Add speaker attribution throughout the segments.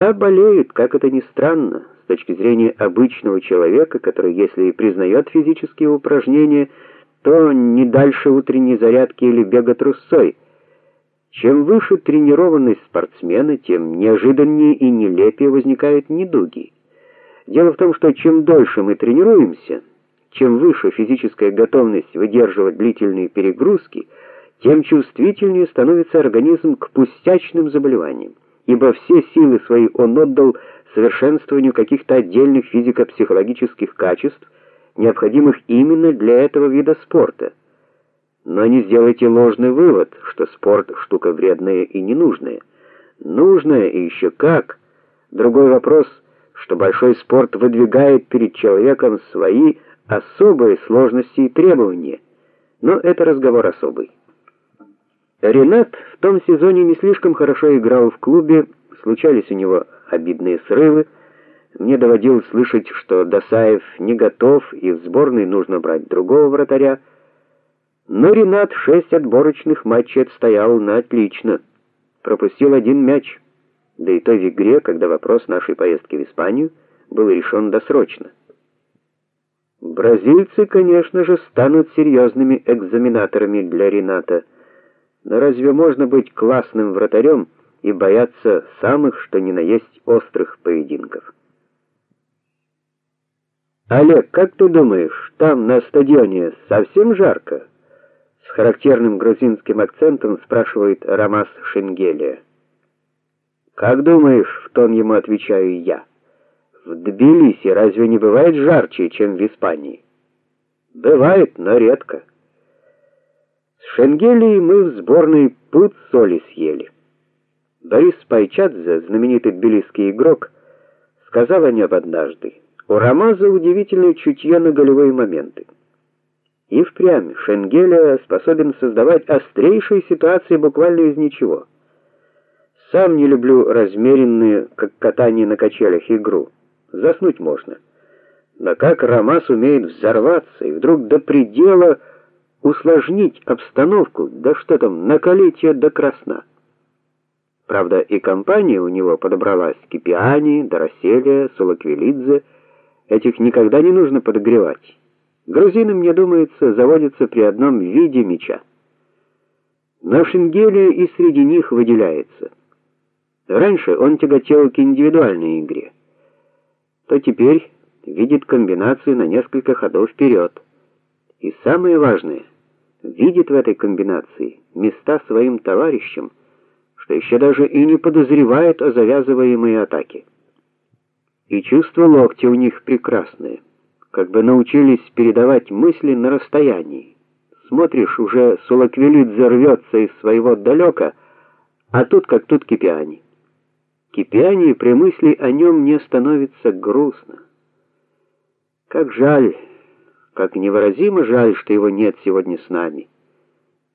Speaker 1: А болеют, как это ни странно, с точки зрения обычного человека, который, если и признает физические упражнения, то не дальше утренней зарядки или бега трусцой. Чем выше тренированность спортсмена, тем неожиданнее и нелепее возникают недуги. Дело в том, что чем дольше мы тренируемся, чем выше физическая готовность выдерживать длительные перегрузки, тем чувствительнее становится организм к пустячным заболеваниям ибо все силы свои он отдал совершенствованию каких-то отдельных физико-психологических качеств, необходимых именно для этого вида спорта. Но не сделайте ложный вывод, что спорт штука вредная и ненужная. Нужная и еще как. Другой вопрос, что большой спорт выдвигает перед человеком свои особые сложности и требования. Но это разговор особый. Ренат в том сезоне не слишком хорошо играл в клубе, случались у него обидные срывы. Мне доводилось слышать, что Досаев не готов и в сборной нужно брать другого вратаря. Но Ренат шесть отборочных матчей отстоял на отлично. Пропустил один мяч. Да и то в игре, когда вопрос нашей поездки в Испанию был решен досрочно. Бразильцы, конечно же, станут серьезными экзаменаторами для Рената. Но разве можно быть классным вратарем и бояться самых, что ни на есть острых поединков? Олег, как ты думаешь, там на стадионе совсем жарко? С характерным грузинским акцентом спрашивает Рамас Шенгелия. Как думаешь, в тон ему отвечаю я. В Тбилиси разве не бывает жарче, чем в Испании? Бывает, но редко. Шенгелией мы в сборной пуд соли съели. Борис Пайчадзе, знаменитый тбилисский игрок, сказал о нем однажды: "У Рамаза удивительное чутье на голевые моменты". И впрямь Шенгелия способен создавать острейшие ситуации буквально из ничего. Сам не люблю размеренные, как катание на качелях, игру. Заснуть можно. Но как Рамаз умеет взорваться и вдруг до предела усложнить обстановку, да что там, накалить ее до красна. Правда, и компания у него подобралась: Кипиани, Дороселия, Сулаквилидзе. Этих никогда не нужно подогревать. Грузины, мне думается, заводятся при одном виде мяча. Но Шенгелия и среди них выделяется. Раньше он тяготел к индивидуальной игре. То теперь видит комбинации на несколько ходов вперед. И самое важное, видит в этой комбинации места своим товарищам, что еще даже и не подозревает о завязываемой атаке. И чувство локтя у них прекрасное, как бы научились передавать мысли на расстоянии. Смотришь, уже Сулаквилидзе рвется из своего далека, а тут как тут Кипиани. Кипиани при мысли о нем не становится грустно. Как жаль, как невыразимо жаль, что его нет сегодня с нами.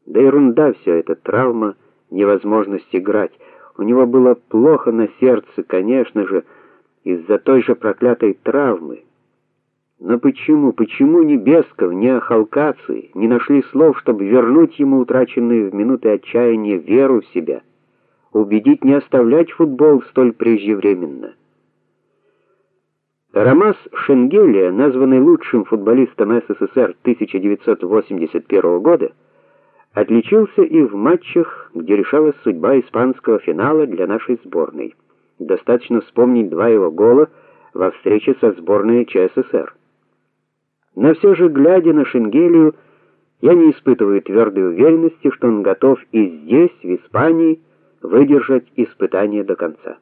Speaker 1: Да ерунда все это, травма, невозможность играть. У него было плохо на сердце, конечно же, из-за той же проклятой травмы. Но почему, почему ни Бесков, ни Ахалкаци не нашли слов, чтобы вернуть ему утраченную в минуты отчаяния веру в себя, убедить не оставлять футбол столь преждевременно? Рамас Шенгелия, названный лучшим футболистом СССР 1981 года, отличился и в матчах, где решалась судьба испанского финала для нашей сборной. Достаточно вспомнить два его гола во встрече со сборной ЧССР. Но все же, глядя на Шенгелию, я не испытываю твердой уверенности, что он готов и здесь, в Испании, выдержать испытание до конца.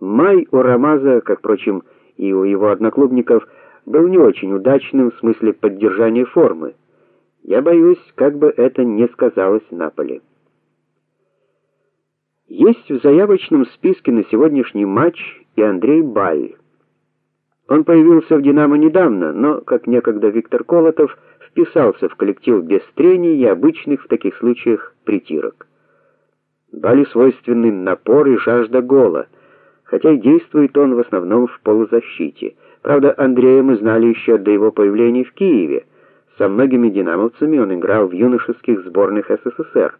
Speaker 1: Май у Рамаза, как впрочем и у его одноклубников, был не очень удачным в смысле поддержания формы. Я боюсь, как бы это не сказалось на поле. Есть в заявочном списке на сегодняшний матч и Андрей Баль. Он появился в Динамо недавно, но, как некогда Виктор Колотов, вписался в коллектив без трений и обычных в таких случаях притирок. Балю свойственны напор и жажда гола хотя и действует он в основном в полузащите. Правда, Андрея мы знали еще до его появления в Киеве. Со многими динамовцами он играл в юношеских сборных СССР.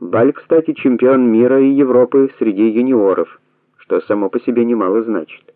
Speaker 1: Баль, кстати, чемпион мира и Европы среди юниоров. что само по себе немало значит.